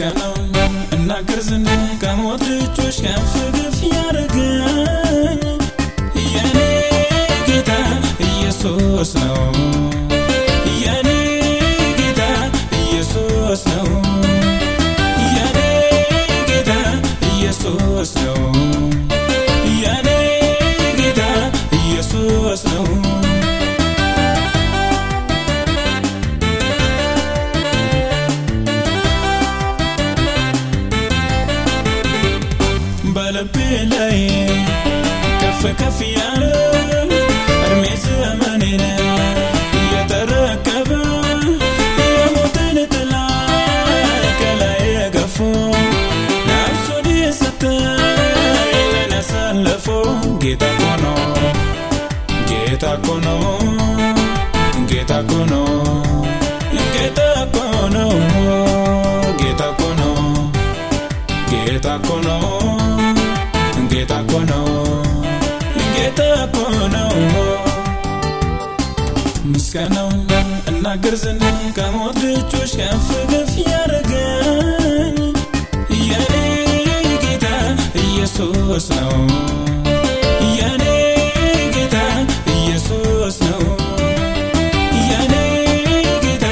ምስጋናው እናገር ዘንድ ከሞት ልጆች ከፍ ከፍ ያደረገኝ የኔ ጌታ ኢየሱስ ነው። የኔ ጌታ ኢየሱስ ነው Get up on no. ጌታ እኮ ምስጋናው እናገር ዘንድ ከሞት ልጆች ከፍ ከፍ ያደረገኝ የኔ ጌታ ኢየሱስ ነው የኔ ጌታ ኢየሱስ ነው የኔ ጌታ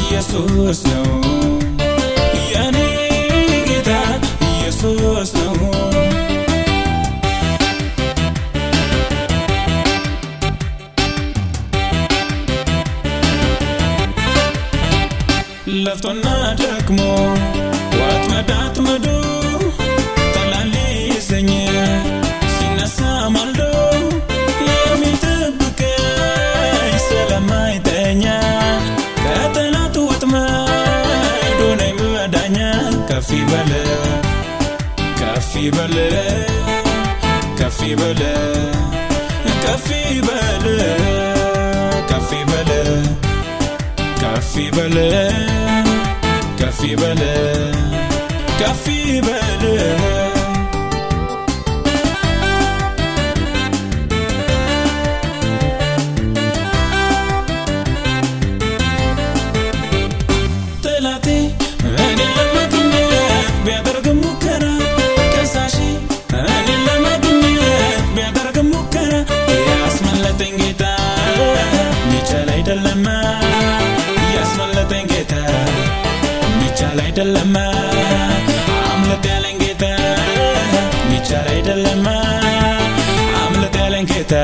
ኢየሱስ ነው ለፍቶና ደክሞ ወጥመድ አጥምዶ ጠላት ሊይዘኝ ሲነሳ ማልዶ የሚጠብቀኝ ስለማይተኛ ከጠላት ወጥመድ ሆነኝ መዳኛ ከፍ ይበል ከፍ ይበል ከፍ ይበል ከፍ ይበል ከፍ ይበል ከፍ ይበል ከፍ ይበል ከፍ ይበል አይደለም አምልጥ ያለኝ ጌታ ሚቻል አይደለም አምልጥ ያለኝ ጌታ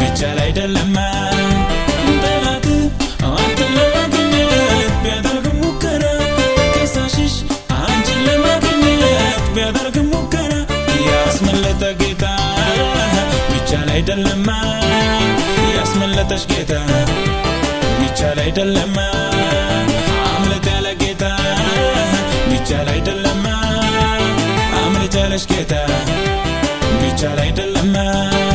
ሚቻል አይደለም ጠላት ሙከራ ከሳሽሽ አንቺን ለማግኘት ቢያደርግ ሙከራ ያስመለጠ ጌታ ሚቻል አይደለም ያስመለጠሽ ጌታ ሚቻል አይደለም Mares Quieta, Bicharay de la